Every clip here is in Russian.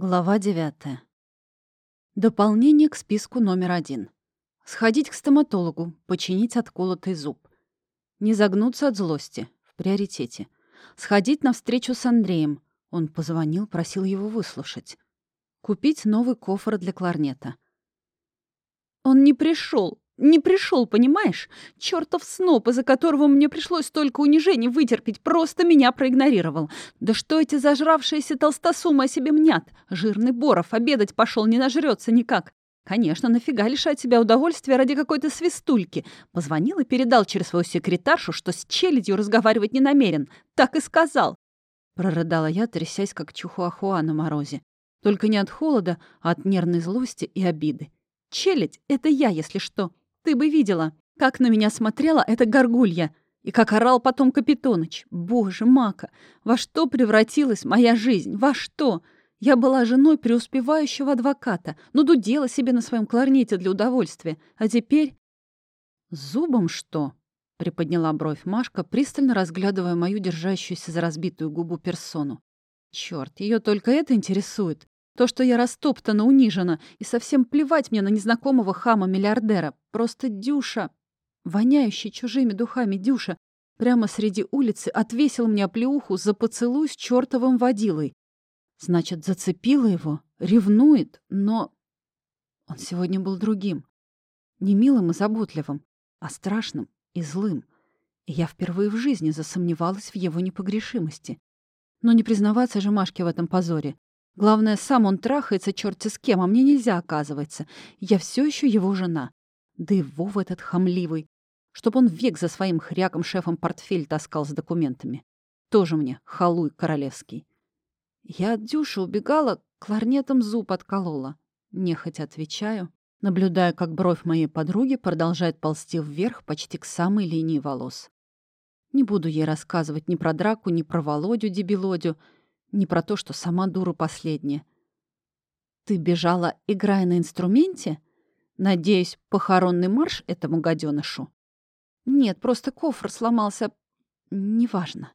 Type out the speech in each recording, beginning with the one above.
Глава 9. Дополнение к списку номер один. Сходить к стоматологу, починить отколотый зуб. Не загнуться от злости. В приоритете. Сходить на встречу с Андреем. Он позвонил, просил его выслушать. Купить новый кофр для кларнета. Он не пришел, не пришел, понимаешь? Чертов сноп, из-за которого мне пришлось столько унижений вытерпеть, просто меня проигнорировал. Да что эти зажравшиеся толстосумы о себе мнят? Жирный Боров обедать пошел, не нажрется никак. Конечно, нафига лишать себя удовольствия ради какой-то свистульки? Позвонил и передал через свою секретаршу, что с челядью разговаривать не намерен. Так и сказал. Прорыдала я, трясясь, как чухуахуа на морозе. Только не от холода, а от нервной злости и обиды. Челядь — это я, если что. Ты бы видела, как на меня смотрела эта горгулья. И как орал потом Капитоныч. Боже, Мака, во что превратилась моя жизнь? Во что? Я была женой преуспевающего адвоката, но дудела себе на своем кларнете для удовольствия. А теперь... «Зубом что?» — приподняла бровь Машка, пристально разглядывая мою держащуюся за разбитую губу персону. Черт, ее только это интересует. То, что я растоптана, унижена, и совсем плевать мне на незнакомого хама-миллиардера. Просто Дюша, воняющий чужими духами Дюша, прямо среди улицы отвесил мне оплеуху за поцелуй с чертовым водилой. Значит, зацепила его, ревнует, но... Он сегодня был другим. Не милым и заботливым, а страшным и злым. И я впервые в жизни засомневалась в его непогрешимости. Но не признаваться же Машке в этом позоре. Главное, сам он трахается черти с кем, а мне нельзя, оказывается. Я все еще его жена. Да и Вов этот хамливый. Чтоб он век за своим хряком-шефом портфель таскал с документами. Тоже мне халуй королевский. Я от Дюши убегала, кларнетом зуб отколола. Нехотя отвечаю, наблюдая, как бровь моей подруги продолжает ползти вверх почти к самой линии волос. Не буду ей рассказывать ни про драку, ни про Володю-дебилодю, не про то, что сама дура последняя. Ты бежала, играя на инструменте? Надеюсь, похоронный марш этому гаденышу? Нет, просто кофр сломался. Неважно.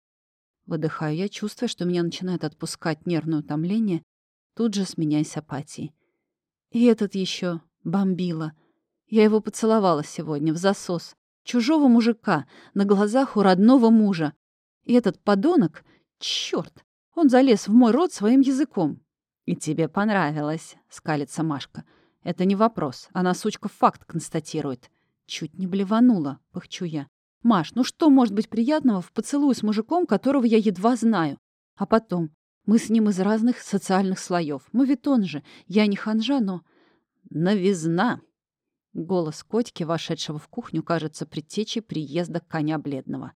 Выдыхаю я, чувствуя, что меня начинает отпускать нервное утомление, тут же сменяясь апатией. И этот еще бомбила. Я его поцеловала сегодня в засос. Чужого мужика, на глазах у родного мужа. И этот подонок, черт, он залез в мой рот своим языком. «И тебе понравилось», — скалится Машка. «Это не вопрос. Она, сучка, факт констатирует». Чуть не блеванула, пыхчу я. «Маш, ну что может быть приятного в поцелуе с мужиком, которого я едва знаю? А потом, мы с ним из разных социальных слоев. Мавитон же. Я не ханжа, но...» «Новизна!» Голос котики, вошедшего в кухню, кажется предтечей приезда коня бледного.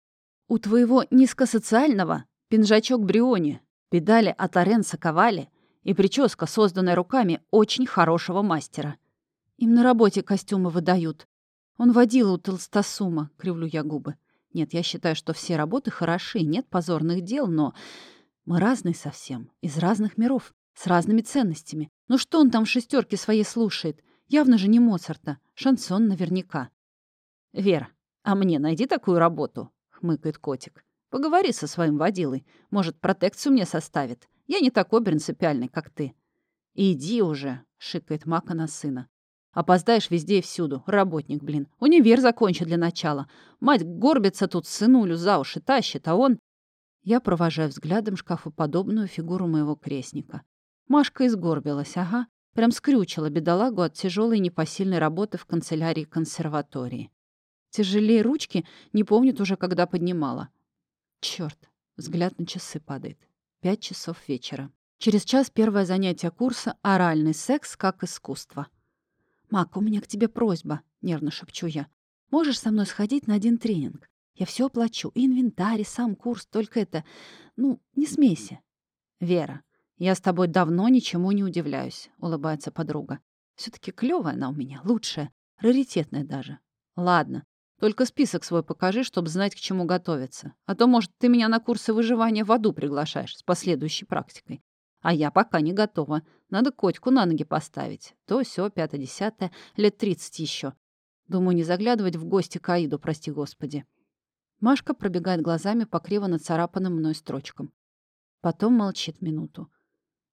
«У твоего низкосоциального пинжачок Бриони, Педали от Лоренцо Ковали и прическа, созданная руками очень хорошего мастера. Им на работе костюмы выдают. Он водил у толстосума, кривлю я губы. Нет, я считаю, что все работы хороши, нет позорных дел, но мы разные совсем, из разных миров, с разными ценностями. Ну что он там в шестерке своей слушает? Явно же не Моцарта, шансон наверняка. «Вера, а мне найди такую работу», — хмыкает котик. Поговори со своим водилой. Может, протекцию мне составит. Я не такой принципиальный, как ты». «Иди уже», — шикает Мака на сына. «Опоздаешь везде и всюду. Работник, блин. Универ закончи для начала. Мать горбится тут, сынулю за уши тащит, а он...» Я провожаю взглядом шкафоподобную фигуру моего крестника. Машка изгорбилась, ага. Прям скрючила бедолагу от тяжелой непосильной работы в канцелярии консерватории. Тяжелее ручки не помнит уже, когда поднимала. Черт, взгляд на часы падает. Пять часов вечера. Через час первое занятие курса «Оральный секс как искусство». «Мак, у меня к тебе просьба», — нервно шепчу я. «Можешь со мной сходить на один тренинг? Я все оплачу. И инвентарь, и сам курс. Только это... Ну, не смейся». «Вера, я с тобой давно ничему не удивляюсь», — улыбается подруга. все таки клевая она у меня, лучшая, раритетная даже. Ладно, только список свой покажи, чтобы знать, к чему готовиться. А то, может, ты меня на курсы выживания в аду приглашаешь с последующей практикой. А я пока не готова. Надо котику на ноги поставить. То все, пятое-десятое, лет тридцать еще. Думаю, не заглядывать в гости к Аиду, прости господи. Машка пробегает глазами по криво нацарапанным мной строчкам. Потом молчит минуту.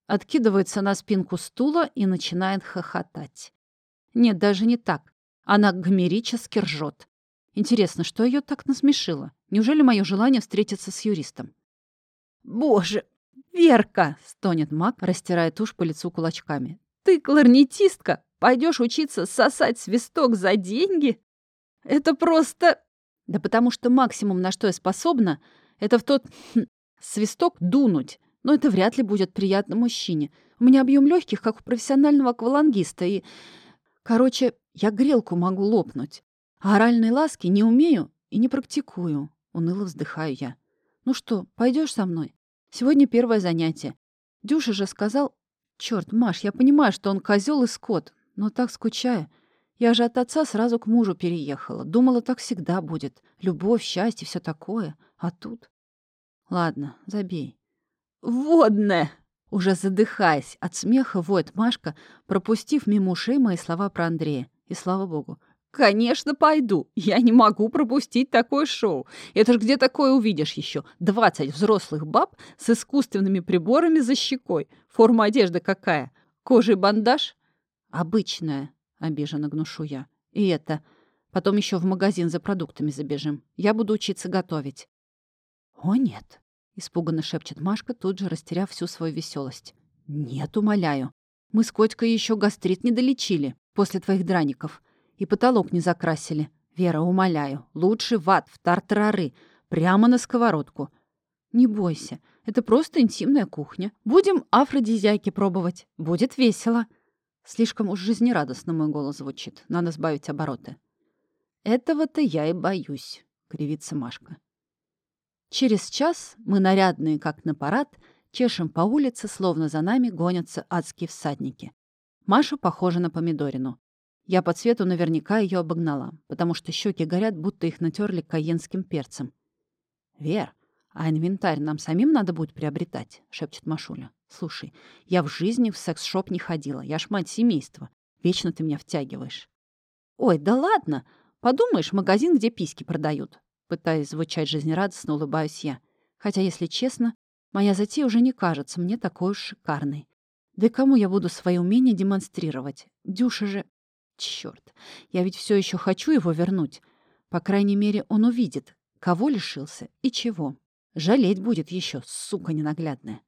откидывается на спинку стула и начинает хохотать. Нет, даже не так. Она гомерически ржет. Интересно, что ее так насмешило? Неужели мое желание встретиться с юристом? «Боже, Верка!» — стонет маг, растирая тушь по лицу кулачками. «Ты кларнетистка? Пойдешь учиться сосать свисток за деньги? Это просто...» «Да потому что максимум, на что я способна, это в тот хм, свисток дунуть. Но это вряд ли будет приятно мужчине. У меня объем легких, как у профессионального аквалангиста, и... Короче, я грелку могу лопнуть. А оральной ласки не умею и не практикую. Уныло вздыхаю я. Ну что, пойдешь со мной? Сегодня первое занятие. Дюша же сказал... Черт, Маш, я понимаю, что он козел и скот, но так скучаю. Я же от отца сразу к мужу переехала. Думала, так всегда будет. Любовь, счастье, все такое. А тут... Ладно, забей. «Водная!» Уже задыхаясь от смеха, воет Машка, пропустив мимо ушей мои слова про Андрея. И слава богу. «Конечно, пойду. Я не могу пропустить такое шоу. Это ж где такое увидишь еще? Двадцать взрослых баб с искусственными приборами за щекой. Форма одежды какая? Кожей бандаж?» «Обычная», — обиженно гнушу я. «И это. Потом еще в магазин за продуктами забежим. Я буду учиться готовить». «О, нет. — испуганно шепчет Машка, тут же растеряв всю свою веселость. «Нет, умоляю. Мы с Котькой еще гастрит не долечили после твоих драников. И потолок не закрасили. Вера, умоляю, лучше в ад, в тартарары, прямо на сковородку. Не бойся, это просто интимная кухня. Будем афродизиаки пробовать. Будет весело». Слишком уж жизнерадостно мой голос звучит. Надо сбавить обороты. «Этого-то я и боюсь», — кривится Машка. Через час мы, нарядные как на парад, чешем по улице, словно за нами гонятся адские всадники. Маша похожа на помидорину. Я по цвету наверняка ее обогнала, потому что щеки горят, будто их натерли каенским перцем. «Вер, а инвентарь нам самим надо будет приобретать», — шепчет Машуля. «Слушай, я в жизни в секс-шоп не ходила, я ж мать семейства. Вечно ты меня втягиваешь». «Ой, да ладно! Подумаешь, магазин, где письки продают. Пытаясь звучать жизнерадостно, улыбаюсь я. Хотя, если честно, моя затея уже не кажется мне такой уж шикарной. Да и кому я буду свои умения демонстрировать? Дюша же... Чёрт, я ведь все еще хочу его вернуть. По крайней мере, он увидит, кого лишился и чего. Жалеть будет еще, сука ненаглядная.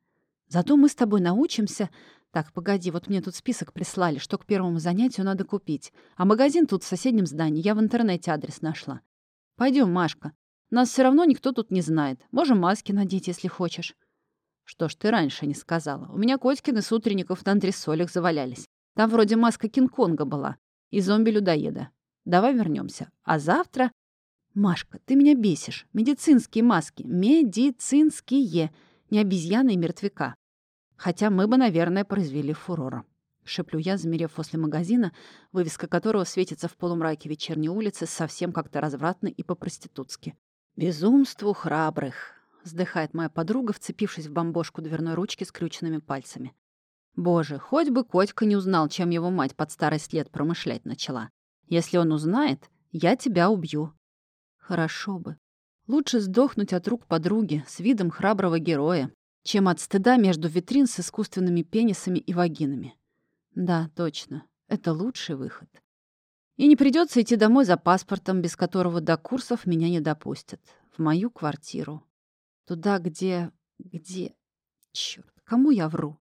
Зато мы с тобой научимся... Так, погоди, вот мне тут список прислали, что к первому занятию надо купить. А магазин тут в соседнем здании, я в интернете адрес нашла. Пойдем, Машка. Нас все равно никто тут не знает. Можем маски надеть, если хочешь. Что ж ты раньше не сказала? У меня Котькины с утренников на антресолях завалялись. Там вроде маска Кинг-Конга была. И зомби-людоеда. Давай вернемся. А завтра... Машка, ты меня бесишь. Медицинские маски. Медицинские. Не обезьяны и мертвяка. Хотя мы бы, наверное, произвели фурора. — шеплю я, замерев после магазина, вывеска которого светится в полумраке вечерней улицы совсем как-то развратно и по-проститутски. «Безумству храбрых!» — вздыхает моя подруга, вцепившись в бомбошку дверной ручки с крюченными пальцами. «Боже, хоть бы Котька не узнал, чем его мать под старость лет промышлять начала. Если он узнает, я тебя убью». «Хорошо бы. Лучше сдохнуть от рук подруги с видом храброго героя, чем от стыда между витрин с искусственными пенисами и вагинами. Да, точно. Это лучший выход. И не придется идти домой за паспортом, без которого до курсов меня не допустят. В мою квартиру. Туда, где... где... Чёрт, кому я вру?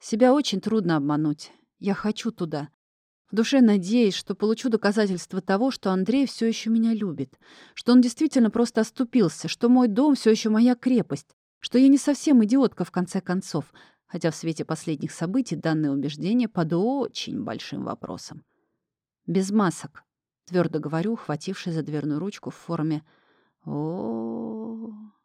Себя очень трудно обмануть. Я хочу туда. В душе надеюсь, что получу доказательство того, что Андрей все еще меня любит, что он действительно просто оступился, что мой дом все еще моя крепость, что я не совсем идиотка в конце концов, хотя в свете последних событий данное убеждение под очень большим вопросом. «Без масок», — твердо говорю, хватившись за дверную ручку в форме «О, -о, -о, -о